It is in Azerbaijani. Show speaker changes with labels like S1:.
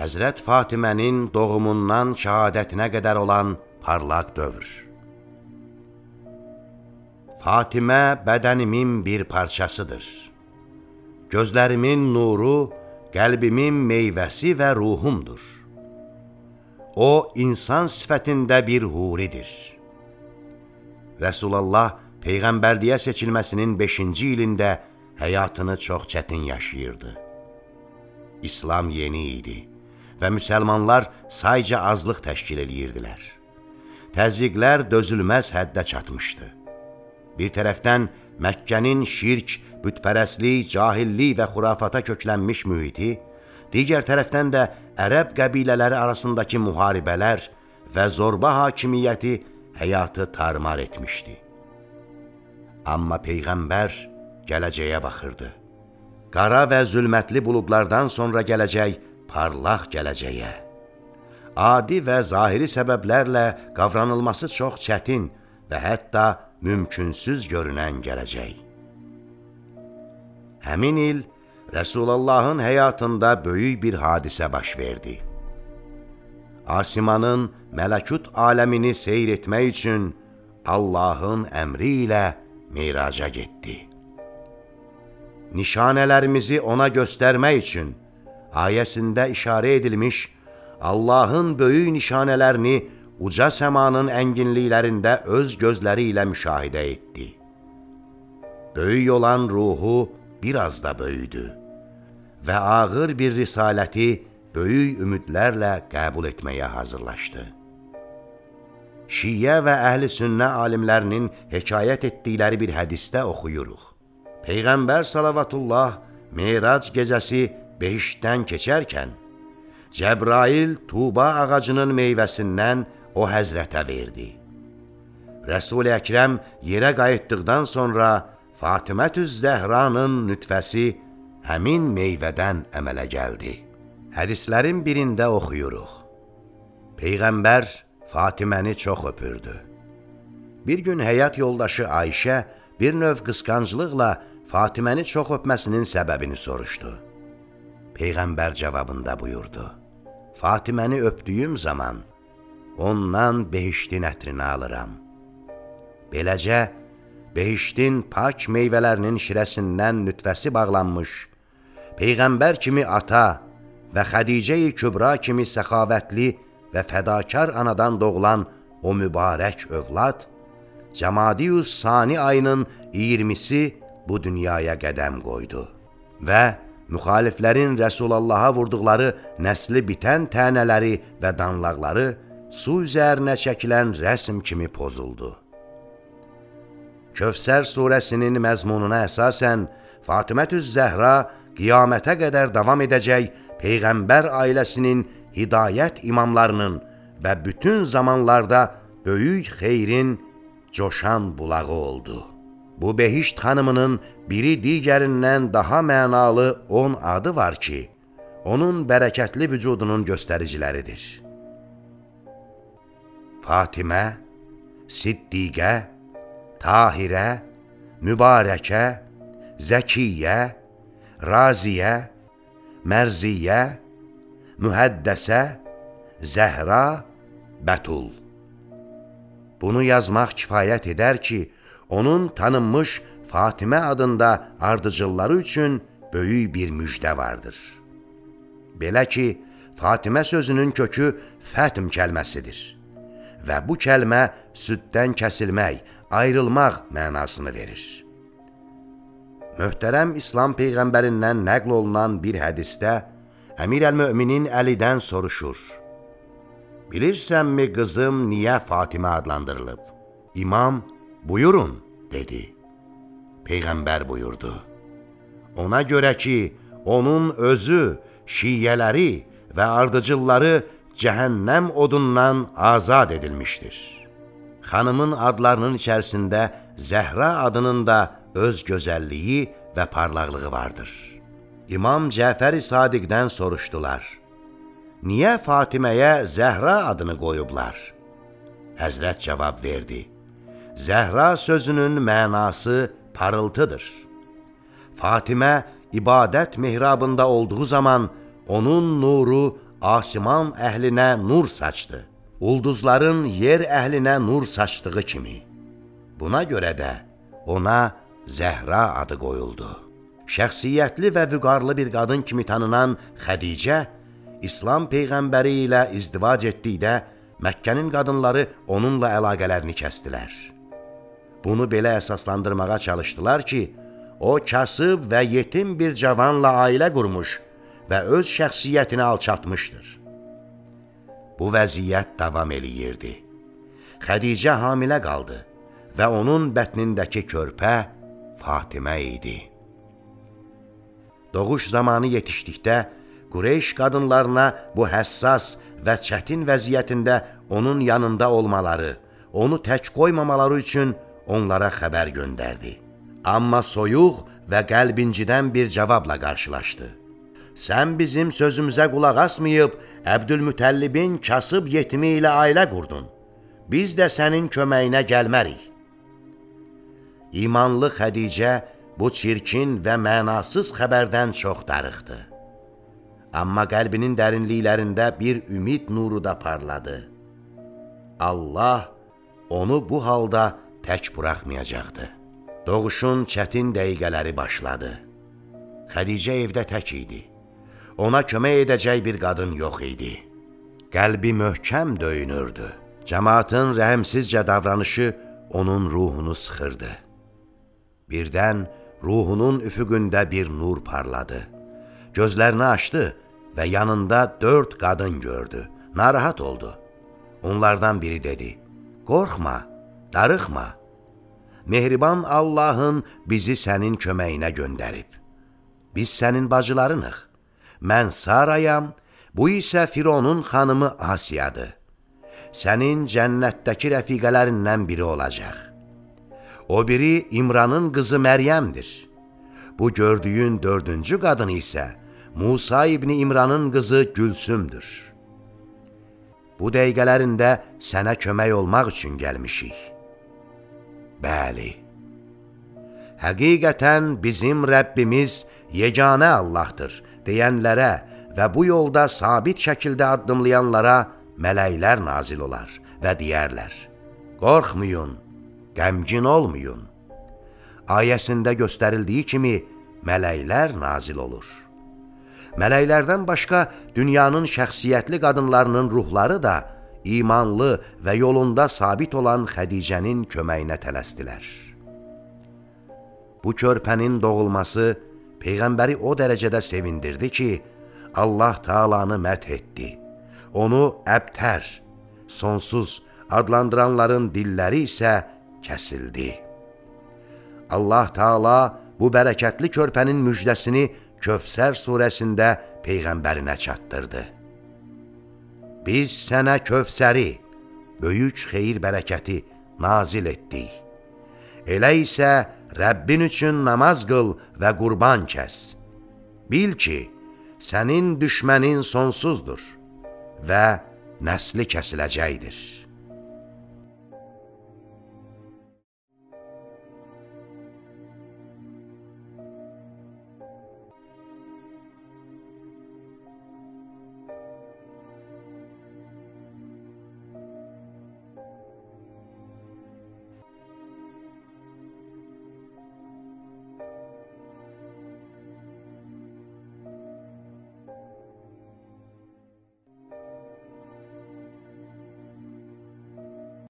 S1: Həzrət Fatimənin doğumundan şəhadətinə qədər olan parlaq dövr. Fatimə bədənimin bir parçasıdır. Gözlərimin nuru, qəlbimin meyvəsi və ruhumdur. O, insan sifətində bir huridir. Rəsulallah Peyğəmbərliyə seçilməsinin 5-ci ilində həyatını çox çətin yaşayırdı. İslam yeni idi və müsəlmanlar sayca azlıq təşkil edirdilər. Təzyiqlər dözülməz həddə çatmışdı. Bir tərəfdən Məkkənin şirk, bütpərəslik, cahillik və xurafata köklənmiş mühiti, digər tərəfdən də ərəb qəbilələri arasındakı müharibələr və zorba hakimiyyəti həyatı tarmar etmişdi. Amma Peyğəmbər gələcəyə baxırdı. Qara və zülmətli buludlardan sonra gələcək parlaq gələcəyə. Adi və zahiri səbəblərlə qavranılması çox çətin və hətta mümkünsüz görünən gələcək. Həmin il Rəsulullahın həyatında böyük bir hadisə baş verdi. Asimanın mələkut aləmini seyr etmək üçün Allahın əmri ilə meyraca getdi. Nişanələrimizi ona göstərmək üçün ayəsində işarə edilmiş Allahın böyük nişanələrini uca səmanın ənginliklərində öz gözləri ilə müşahidə etdi. Böyük olan ruhu biraz da böyüdü və ağır bir risaləti böyük ümidlərlə qəbul etməyə hazırlaşdı. Şiyə və əhl-i sünnə alimlərinin hekayət etdikləri bir hədisdə oxuyuruq. Peyğəmbər salavatullah Meyrac gecəsi behişdən keçərkən, Cəbrail Tuba ağacının meyvəsindən o həzrətə verdi. Rəsul-i Əkrəm yerə qayıtdıqdan sonra Fatimətüz Zəhranın nütfəsi həmin meyvədən əmələ gəldi. Hədislərin birində oxuyuruq. Peyğəmbər Fatiməni çox öpürdü. Bir gün həyat yoldaşı Ayşə bir növ qısqanclıqla Fatiməni çox öpməsinin səbəbini soruşdu. Peyğəmbər cavabında buyurdu. Fatiməni öpdüyüm zaman ondan behiştin ətrini alıram. Beləcə, behiştin pak meyvələrinin şirəsindən nütvəsi bağlanmış, Peyğəmbər kimi ata və Xədicə-i Kübra kimi səxavətli və fədakar anadan doğulan o mübarək övlad, Cəmadiyus Sani ayının 20-si bu dünyaya qədəm qoydu və müxaliflərin Rəsulallaha vurduqları nəsli bitən tənələri və danlaqları su üzərinə çəkilən rəsm kimi pozuldu. Kövsər surəsinin məzmununa əsasən Fatimətüz Zəhra qiyamətə qədər davam edəcək Peyğəmbər ailəsinin hidayət imamlarının və bütün zamanlarda böyük xeyrin coşan bulağı oldu. Bu behişt xanımının biri digərindən daha mənalı 10 adı var ki, onun bərəkətli vücudunun göstəriciləridir. Fatimə, Siddiqə, Tahirə, Mübarəkə, Zəkiyyə, Raziyə, Mərziyyə, Mühəddəsə, Zəhra, Bətul. Bunu yazmaq kifayət edər ki, onun tanınmış Fatimə adında ardıcılları üçün böyük bir müjdə vardır. Belə ki, Fatimə sözünün kökü fətm kəlməsidir və bu kəlmə süddən kəsilmək, ayrılmaq mənasını verir. Möhtərəm İslam Peyğəmbərindən nəql olunan bir hədisdə Əmir əl-Möminin Əlidən soruşur. Bilirsənmi qızım niyə Fatimə adlandırılıb? İmam, buyurun, dedi. Peyğəmbər buyurdu. Ona görə ki, onun özü, şiyyələri və ardıcılları cəhənnəm odundan azad edilmişdir. Xanımın adlarının içərisində Zəhra adının da öz gözəlliyi və parlaqlığı vardır. İmam Cəfəri Sadiqdən soruşdular. Niyə Fatiməyə Zəhra adını qoyublar? Həzrət cavab verdi. Zəhra sözünün mənası parıltıdır. Fatimə ibadət mihrabında olduğu zaman onun nuru asiman əhlinə nur saçdı. Ulduzların yer əhlinə nur saçdığı kimi. Buna görə də ona Zəhra adı qoyuldu. Şəxsiyyətli və vüqarlı bir qadın kimi tanınan Xədicə İslam peyğəmbəri ilə izdivac etdikdə Məkkənin qadınları onunla əlaqələrini kəstilər. Bunu belə əsaslandırmağa çalışdılar ki, o kasıb və yetim bir cavanla ailə qurmuş və öz şəxsiyyətini alçatmışdır. Bu vəziyyət davam eləyirdi. Xədicə hamilə qaldı və onun bətnindəki körpə Fatimə idi. Doğuş zamanı yetişdikdə Qureyş qadınlarına bu həssas və çətin vəziyyətində onun yanında olmaları, onu tək qoymamaları üçün onlara xəbər göndərdi. Amma soyuq və qəlbincidən bir cavabla qarşılaşdı. Sən bizim sözümüzə qulaq asmayıb, Əbdülmütəllibin kasıb yetimi ilə ailə qurdun. Biz də sənin köməyinə gəlmərik. İmanlı Xədicə bu çirkin və mənasız xəbərdən çox darıxdı. Amma qəlbinin dərinliklərində bir ümid nuru da parladı. Allah onu bu halda tək buraxmayacaqdı. Doğuşun çətin dəqiqələri başladı. Xədicə evdə tək idi. Ona kömək edəcək bir qadın yox idi. Qəlbi möhkəm döyünürdü. Cəmaatın rəhimsizcə davranışı onun ruhunu sıxırdı. Birdən ruhunun üfüqündə bir nur parladı. Gözlərini açdı və yanında dörd qadın gördü. Narahat oldu. Onlardan biri dedi, Qorxma, darıxma. Mehriban Allahın bizi sənin köməyinə göndərib. Biz sənin bacılarınıq. Mən Sarayam, bu isə Fironun xanımı Asiyadır. Sənin cənnətdəki rəfiqələrindən biri olacaq. O biri İmranın qızı Məryəmdir. Bu gördüyün dördüncü qadın isə Musa ibni İmranın qızı Gülsümdür. Bu dəqiqələrində sənə kömək olmaq üçün gəlmişik. Bəli. Həqiqətən bizim Rəbbimiz yeganə Allahdır deyənlərə və bu yolda sabit şəkildə addımlayanlara mələklər nazil olar və deyərlər: Qorxmayın, qəmgin olmayın. Ayəsində göstərildiyi kimi mələklər nazil olur. Mələklərdən başqa dünyanın şəxsiyyətli qadınlarının ruhları da imanlı və yolunda sabit olan Xədicənin köməyinə tələsdilər. Bu körpənin doğulması Peyğəmbəri o dərəcədə sevindirdi ki, Allah Taalanı məth etdi. Onu əbtər, sonsuz adlandıranların dilləri isə kəsildi. Allah Taala bu bərəkətli körpənin müjdəsini Kövsər surəsində peyğəmbərinə çatdırdı. Biz sənə Kövsəri, böyük xeyir bərəkəti nazil etdik. Elə isə Rəbbin üçün namaz qıl və qurban kəs. Bil ki, sənin düşmənin sonsuzdur və nəsli kəsiləcəkdir.